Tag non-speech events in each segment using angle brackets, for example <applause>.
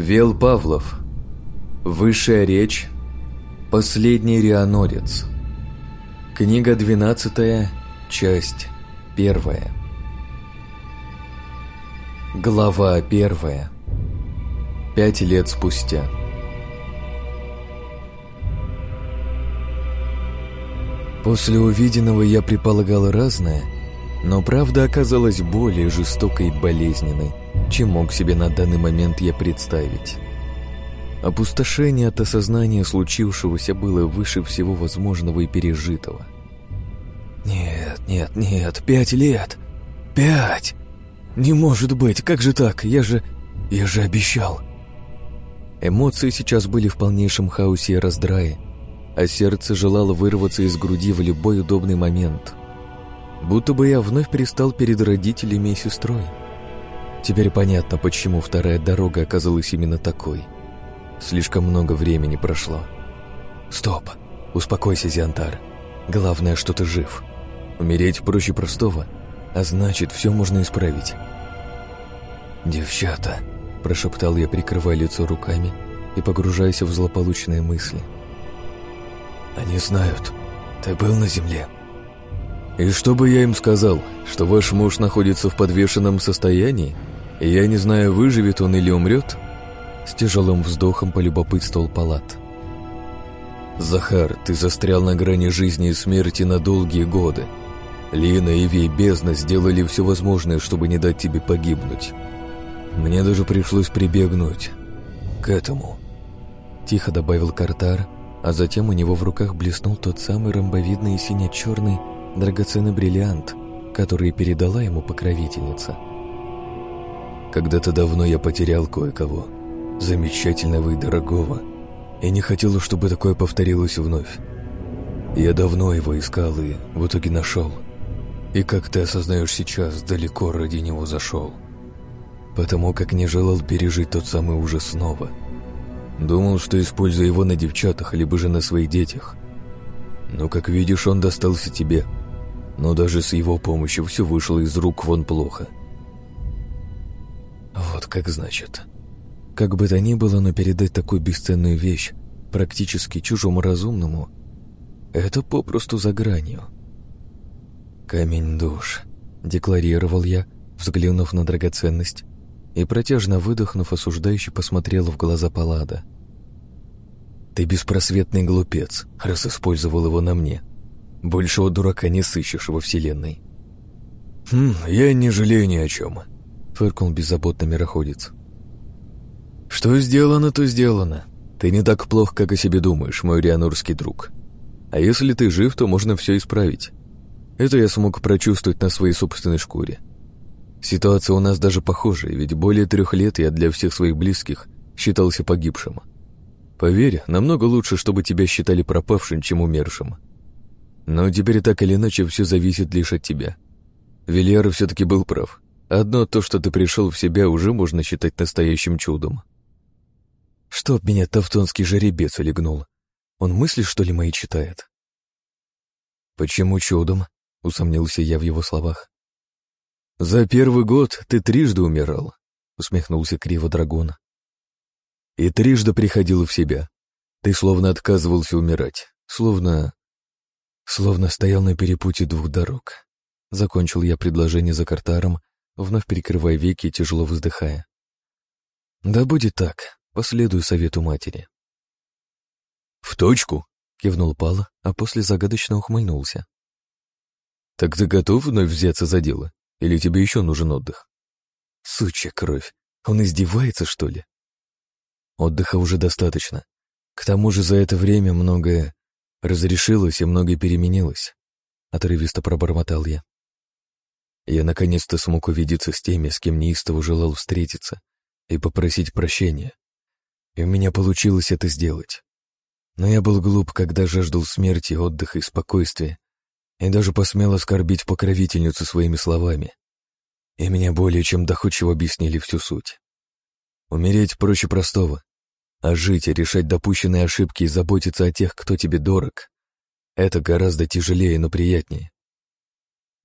Вел Павлов. Высшая речь. Последний рианорец. Книга 12, часть 1. Глава 1. Пять лет спустя. После увиденного я предполагал разное, но правда оказалась более жестокой и болезненной, чем мог себе на данный момент я представить. Опустошение от осознания случившегося было выше всего возможного и пережитого. «Нет, нет, нет, пять лет! Пять! Не может быть, как же так? Я же... я же обещал!» Эмоции сейчас были в полнейшем хаосе и раздрае, а сердце желало вырваться из груди в любой удобный момент. Будто бы я вновь перестал перед родителями и сестрой. Теперь понятно, почему вторая дорога оказалась именно такой. Слишком много времени прошло. Стоп, успокойся, Зиантар. Главное, что ты жив. Умереть проще простого, а значит, все можно исправить. «Девчата», — прошептал я, прикрывая лицо руками и погружаясь в злополучные мысли. «Они знают, ты был на земле». «И что бы я им сказал, что ваш муж находится в подвешенном состоянии?» «Я не знаю, выживет он или умрет?» С тяжелым вздохом полюбопытствовал Палат. «Захар, ты застрял на грани жизни и смерти на долгие годы. Лина, Иви и Бездна сделали все возможное, чтобы не дать тебе погибнуть. Мне даже пришлось прибегнуть к этому». Тихо добавил Картар, а затем у него в руках блеснул тот самый ромбовидный и сине-черный драгоценный бриллиант, который передала ему покровительница. Когда-то давно я потерял кое-кого, замечательного и дорогого, и не хотел, чтобы такое повторилось вновь. Я давно его искал и в итоге нашел. И как ты осознаешь сейчас, далеко ради него зашел. Потому как не желал пережить тот самый ужас снова. Думал, что использую его на девчатах, либо же на своих детях. Но, как видишь, он достался тебе. Но даже с его помощью все вышло из рук вон плохо. — вот как значит. Как бы то ни было, но передать такую бесценную вещь практически чужому разумному — это попросту за гранью. «Камень душ», — декларировал я, взглянув на драгоценность, и протяжно выдохнув, осуждающе посмотрел в глаза Паллада. «Ты беспросветный глупец, раз использовал его на мне. Большего дурака не сыщешь во Вселенной». «Хм, я не жалею ни о чем», фыркнул беззаботно мироходец. «Что сделано, то сделано. Ты не так плох, как о себе думаешь, мой рианурский друг. А если ты жив, то можно все исправить. Это я смог прочувствовать на своей собственной шкуре. Ситуация у нас даже похожая, ведь более трех лет я для всех своих близких считался погибшим. Поверь, намного лучше, чтобы тебя считали пропавшим, чем умершим. Но теперь так или иначе все зависит лишь от тебя. Вильяр все-таки был прав. Одно то, что ты пришел в себя, уже можно считать настоящим чудом. Чтоб меня тавтонский жеребец олегнул. Он мысли, что ли, мои читает? Почему чудом? Усомнился я в его словах. За первый год ты трижды умирал, усмехнулся криво драгон. И трижды приходил в себя. Ты словно отказывался умирать, словно... Словно стоял на перепутье двух дорог. Закончил я предложение за картаром, вновь перекрывая веки и тяжело вздыхая. «Да будет так, последую совету матери». «В точку!» — кивнул Пала, а после загадочно ухмыльнулся. «Так ты готов вновь взяться за дело? Или тебе еще нужен отдых?» «Сучья кровь! Он издевается, что ли?» «Отдыха уже достаточно. К тому же за это время многое разрешилось и многое переменилось», — отрывисто пробормотал я. Я наконец-то смог увидеться с теми, с кем неистово желал встретиться, и попросить прощения. И у меня получилось это сделать. Но я был глуп, когда жаждал смерти, отдыха и спокойствия, и даже посмел оскорбить покровительницу своими словами. И меня более чем доходчиво объяснили всю суть. Умереть проще простого, а жить и решать допущенные ошибки и заботиться о тех, кто тебе дорог, это гораздо тяжелее, но приятнее.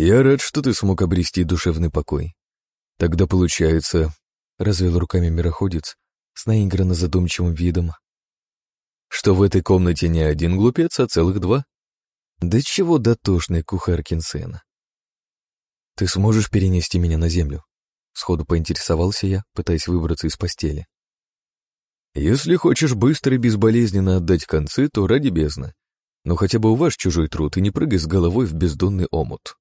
«Я рад, что ты смог обрести душевный покой. Тогда получается...» — развел руками мироходец, с наигранно задумчивым видом. «Что в этой комнате не один глупец, а целых два?» «Да чего дотошный кухаркин сын?» «Ты сможешь перенести меня на землю?» Сходу поинтересовался я, пытаясь выбраться из постели. «Если хочешь быстро и безболезненно отдать концы, то ради бездны. Но хотя бы уваж чужой труд и не прыгай с головой в бездонный омут».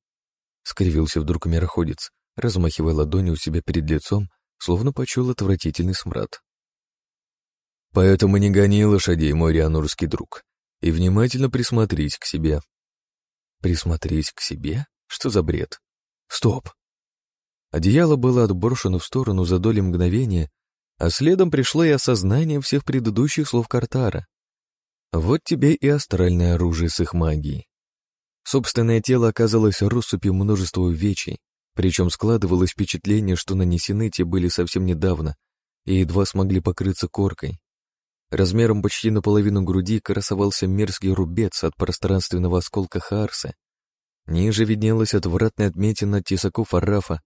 Скривился вдруг мироходец, размахивая ладонью у себя перед лицом, словно почуял отвратительный смрад. «Поэтому не гони лошадей, мой рианурский друг, и внимательно присмотрись к себе». «Присмотреть к себе? Что за бред? Стоп!» Одеяло было отброшено в сторону за доли мгновения, а следом пришло и осознание всех предыдущих слов Картара. Вот тебе и астральное оружие с их магией. Собственное тело оказалось россыпью множества вечей, причем складывалось впечатление, что нанесены те были совсем недавно и едва смогли покрыться коркой. Размером почти наполовину груди красовался мерзкий рубец от пространственного осколка Хаарса. Ниже виднелась отвратная отметина тесаков Арафа.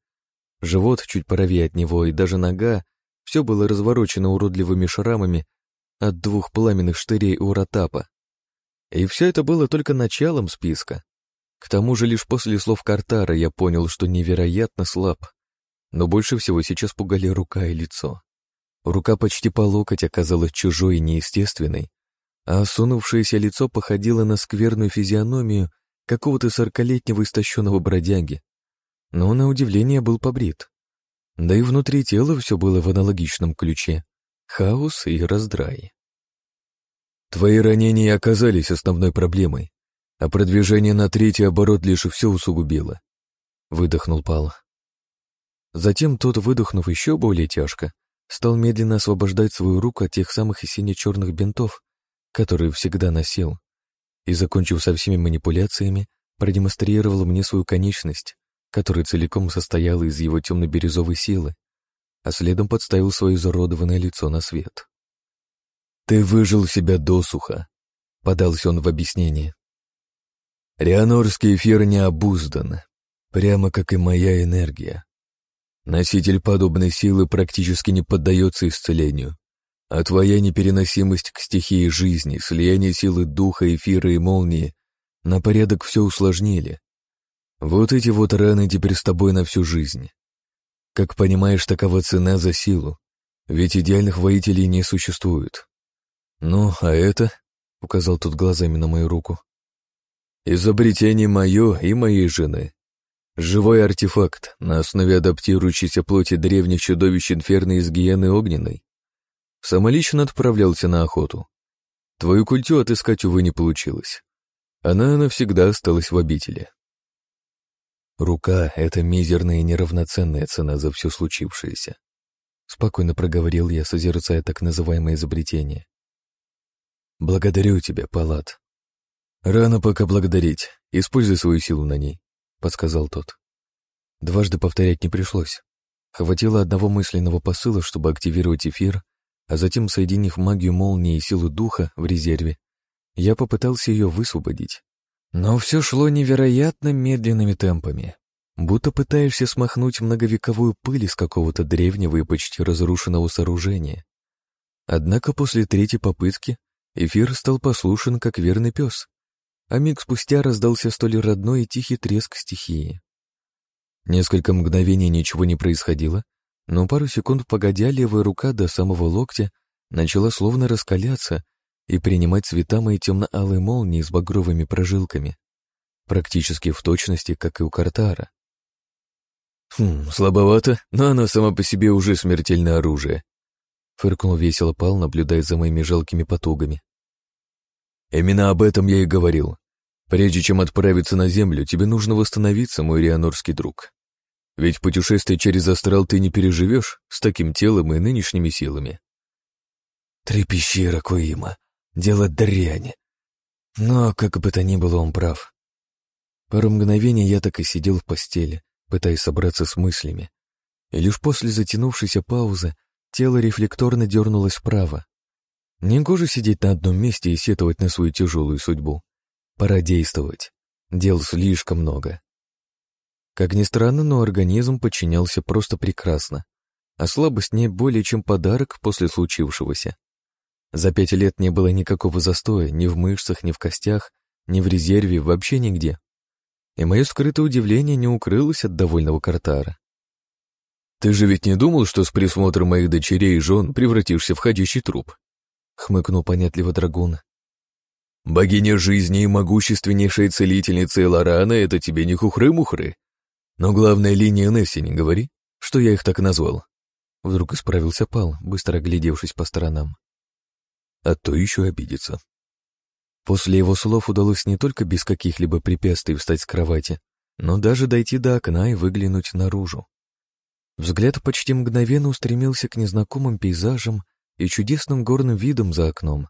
Живот чуть правее от него и даже нога все было разворочено уродливыми шрамами от двух пламенных штырей у Ротапа. И все это было только началом списка. К тому же лишь после слов Картара я понял, что невероятно слаб. Но больше всего сейчас пугали рука и лицо. Рука почти по локоть оказалась чужой и неестественной, а осунувшееся лицо походило на скверную физиономию какого-то сорокалетнего истощенного бродяги. Но на удивление был побрит. Да и внутри тела все было в аналогичном ключе. Хаос и раздрай. Твои ранения оказались основной проблемой, а продвижение на третий оборот лишь все усугубило. Выдохнул Пал. Затем тот, выдохнув еще более тяжко, стал медленно освобождать свою руку от тех самых сине-черных бинтов, которые всегда носил, и, закончив со всеми манипуляциями, продемонстрировал мне свою конечность, которая целиком состояла из его темно-бирюзовой силы, а следом подставил свое изуродованное лицо на свет. «Ты выжил себя досуха», — подался он в объяснение. Рианорский эфир не обуздан, прямо как и моя энергия. Носитель подобной силы практически не поддается исцелению, а твоя непереносимость к стихии жизни, слияние силы духа, эфира и молнии на порядок все усложнили. Вот эти вот раны теперь с тобой на всю жизнь. Как понимаешь, такова цена за силу, ведь идеальных воителей не существует. Ну, а это, — указал тут глазами на мою руку, Изобретение мое и моей жены. Живой артефакт на основе адаптирующейся плоти древних чудовищ инферно из гиены огненной. Самолично отправлялся на охоту. Твою культю отыскать, увы, не получилось. Она навсегда осталась в обители. Рука — это мизерная и неравноценная цена за все случившееся. Спокойно проговорил я, созерцая так называемое изобретение. Благодарю тебя, Палат, «Рано пока благодарить. Используй свою силу на ней», — подсказал тот. Дважды повторять не пришлось. Хватило одного мысленного посыла, чтобы активировать эфир, а затем, соединив магию молнии и силу духа в резерве, я попытался ее высвободить. Но все шло невероятно медленными темпами, будто пытаешься смахнуть многовековую пыль из какого-то древнего и почти разрушенного сооружения. Однако после третьей попытки эфир стал послушен, как верный пес, а миг спустя раздался столь родной и тихий треск стихии. Несколько мгновений ничего не происходило, но пару секунд погодя левая рука до самого локтя начала словно раскаляться и принимать цвета моей темно-алой молнии с багровыми прожилками, практически в точности, как и у Картара. «Хм, слабовато, но оно само по себе уже смертельное оружие», — фыркнул весело Пал, наблюдая за моими жалкими потугами. «Именно об этом я и говорил. Прежде чем отправиться на Землю, тебе нужно восстановиться, мой рианорский друг. Ведь путешествие через астрал ты не переживешь с таким телом и нынешними силами. Три пещеры Куима. Дело дрянь. Но, как бы то ни было, он прав. Пару мгновений я так и сидел в постели, пытаясь собраться с мыслями. И лишь после затянувшейся паузы тело рефлекторно дернулось вправо. Негоже сидеть на одном месте и сетовать на свою тяжелую судьбу. Пора действовать. Дел слишком много. Как ни странно, но организм подчинялся просто прекрасно. а слабость не более чем подарок после случившегося. За пять лет не было никакого застоя ни в мышцах, ни в костях, ни в резерве, вообще нигде. И мое скрытое удивление не укрылось от довольного Картара. «Ты же ведь не думал, что с присмотром моих дочерей и жен превратишься в ходячий труп?» — хмыкнул понятливо драгун. «Богиня жизни и могущественнейшая целительница Элорана — это тебе не хухры-мухры. Но главная линия Несси не говори, что я их так назвал». Вдруг исправился Пал, быстро оглядевшись по сторонам. А то еще обидится. После его слов удалось не только без каких-либо препятствий встать с кровати, но даже дойти до окна и выглянуть наружу. Взгляд почти мгновенно устремился к незнакомым пейзажам и чудесным горным видам за окном.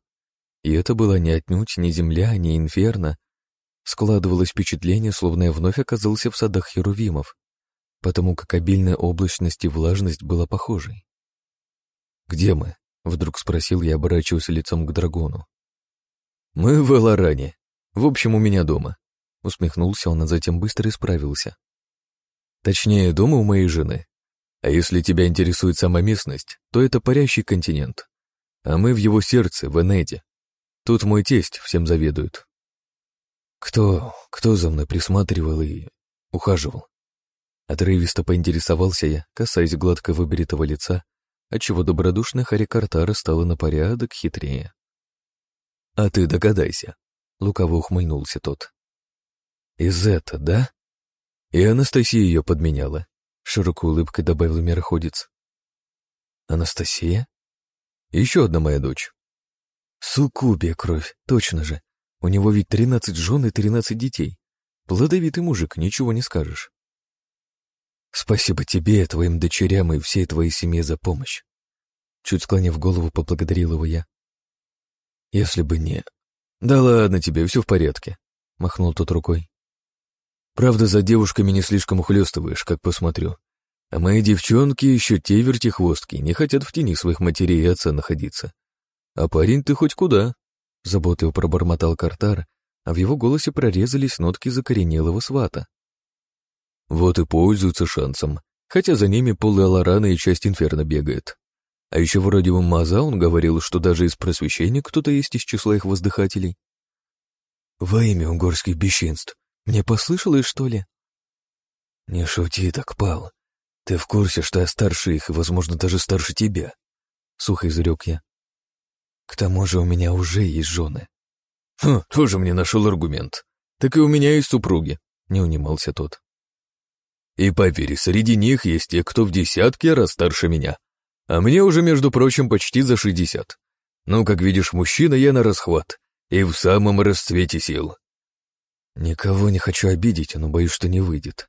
И это было не отнюдь ни земля, ни инферно. Складывалось впечатление, словно я вновь оказался в садах Херувимов, потому как обильная облачность и влажность была похожей. «Где мы?» — вдруг спросил я, оборачиваясь лицом к драгону. «Мы в Эларане. В общем, у меня дома». Усмехнулся он, а затем быстро исправился. «Точнее, дома у моей жены. А если тебя интересует сама местность, то это парящий континент. А мы в его сердце, в Энеде. Тут мой тесть всем заведует». «Кто... кто за мной присматривал и... ухаживал?» Отрывисто поинтересовался я, касаясь гладко выбритого лица, отчего добродушная Хари Картара стала на порядок хитрее. «А ты догадайся», — лукаво ухмыльнулся тот. «Из это, да?» И Анастасия ее подменяла, — широкой улыбкой добавил мироходец. «Анастасия?» «Еще одна моя дочь». «Суккубия кровь, точно же. У него ведь тринадцать жен и тринадцать детей. Плодовитый мужик, ничего не скажешь». «Спасибо тебе, твоим дочерям и всей твоей семье за помощь». Чуть склонив голову, поблагодарил его я. Если бы не... Да ладно тебе, все в порядке, махнул тот рукой. Правда, за девушками не слишком ухлёстываешь, как посмотрю. А мои девчонки еще те вертихвостки, не хотят в тени своих матерей и отца находиться. А парень ты хоть куда? Заботливо пробормотал Картар, а в его голосе прорезались нотки закоренелого свата. Вот и пользуются шансом, хотя за ними пол Аларана и часть Инферно бегает. А еще вроде бы Маза он говорил, что даже из просвещения кто-то есть из числа их воздыхателей. Во имя угорских бесчинств. Мне послышалось, что ли? Не шути так, Пал. Ты в курсе, что я старше их и, возможно, даже старше тебя? Сухо изрек я. К тому же у меня уже есть жены. Хм, тоже мне нашел аргумент. Так и у меня есть супруги, не унимался тот. И поверь, среди них есть те, кто в десятки раз старше меня, а мне уже, между прочим, почти за шестьдесят. Ну, как видишь, мужчина я на расхват и в самом расцвете сил. Никого не хочу обидеть, но боюсь, что не выйдет.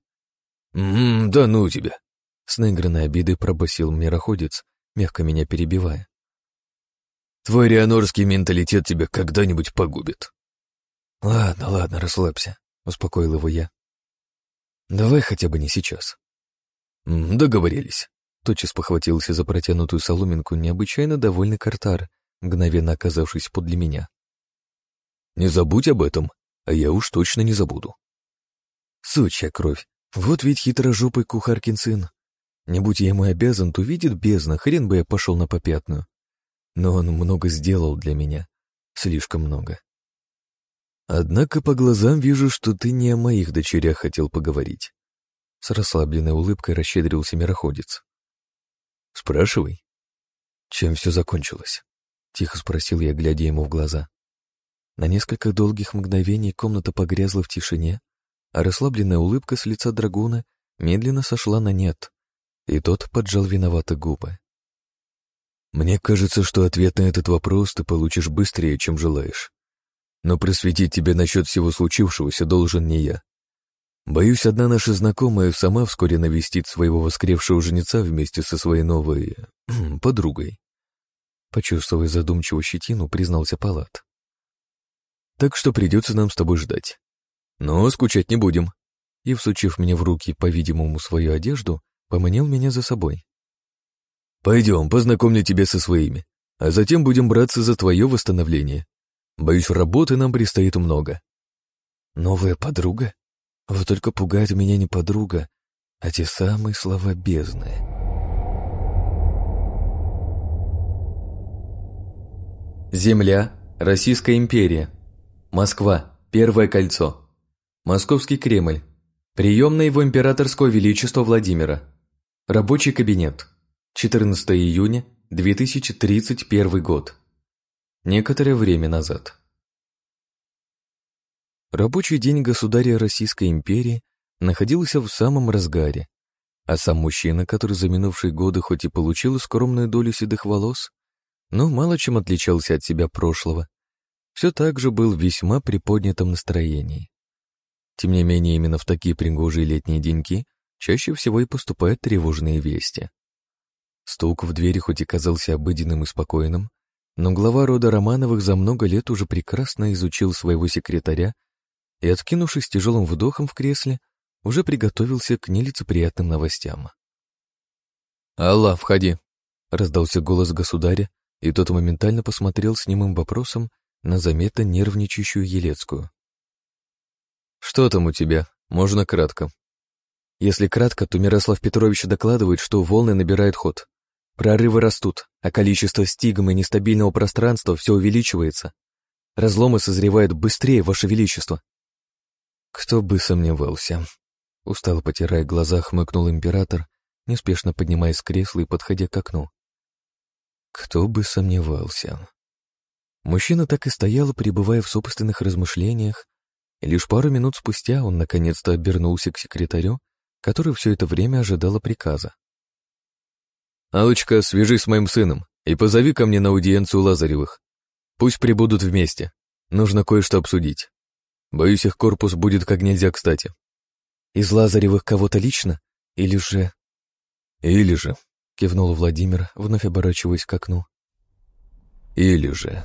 «М-м, да ну тебя!» С наигранной обидой пробасил мироходец, мягко меня перебивая. «Твой рианорский менталитет тебя когда-нибудь погубит». «Ладно, ладно, расслабься», — успокоил его я. «Давай хотя бы не сейчас». «Договорились». Тотчас похватился за протянутую соломинку необычайно довольный картар, мгновенно оказавшись подле меня. «Не забудь об этом, а я уж точно не забуду». Сучья кровь, вот ведь хитрожопый кухаркин сын. Не будь я ему обязан, то видит бездна, хрен бы я пошел на попятную. Но он много сделал для меня, слишком много. Однако по глазам вижу, что ты не о моих дочерях хотел поговорить. С расслабленной улыбкой расщедрился мироходец. «Спрашивай». «Чем все закончилось?» — тихо спросил я, глядя ему в глаза. На несколько долгих мгновений комната погрязла в тишине, а расслабленная улыбка с лица драгуна медленно сошла на нет, и тот поджал виновато губы. «Мне кажется, что ответ на этот вопрос ты получишь быстрее, чем желаешь. Но просветить тебя насчет всего случившегося должен не я. Боюсь, одна наша знакомая сама вскоре навестит своего воскревшего женица вместе со своей новой... <clears throat> подругой. Почувствовав задумчивую щетину, признался Палат. Так что придется нам с тобой ждать. Но скучать не будем. И, всучив мне в руки, по-видимому, свою одежду, поманил меня за собой. Пойдем, познакомлю тебя со своими, а затем будем браться за твое восстановление. Боюсь, работы нам предстоит много. Новая подруга? Вот только пугает меня не подруга, а те самые слова бездны. Земля, Российская империя, Москва, Первое кольцо, Московский Кремль, приемная его императорского величества Владимира, рабочий кабинет – 14 июня 2031 год. Некоторое время назад. Рабочий день государя Российской империи находился в самом разгаре, а сам мужчина, который за минувшие годы хоть и получил скромную долю седых волос, но мало чем отличался от себя прошлого, все так же был в весьма приподнятом настроении. Тем не менее, именно в такие пригожие летние деньки чаще всего и поступают тревожные вести. Стук в двери хоть и казался обыденным и спокойным, но глава рода Романовых за много лет уже прекрасно изучил своего секретаря и, откинувшись тяжелым вдохом в кресле, уже приготовился к нелицеприятным новостям. «Алла, входи!» — раздался голос государя, и тот моментально посмотрел с немым вопросом на заметно нервничающую Елецкую. «Что там у тебя? Можно кратко?» Если кратко, то Мирослав Петрович докладывает, что волны набирают ход. Прорывы растут, а количество стигм и нестабильного пространства все увеличивается. Разломы созревают быстрее, Ваше Величество. Кто бы сомневался. Устало потирая глаза, хмыкнул император, неспешно поднимаясь с кресла и подходя к окну. Кто бы сомневался. Мужчина так и стоял, пребывая в собственных размышлениях, и лишь пару минут спустя он наконец-то обернулся к секретарю, который все это время ожидала приказа. «Алочка, свяжись с моим сыном и позови ко мне на аудиенцию Лазаревых. Пусть прибудут вместе. Нужно кое-что обсудить. Боюсь, их корпус будет как нельзя кстати». «Из Лазаревых кого-то лично? Или же...» «Или же», — кивнул Владимир, вновь оборачиваясь к окну. «Или же...»